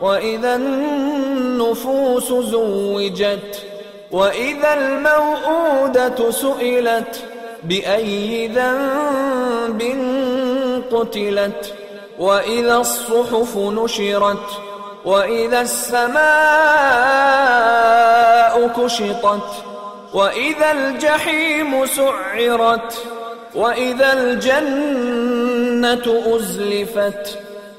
وإذا النفوس زوجت وإذا الموءودة سئلت بأي ذنب قتلت وإذا الصحف نشرت وإذا السماء كشطت وإذا الجحيم سعرت وإذا الجنة أزلفت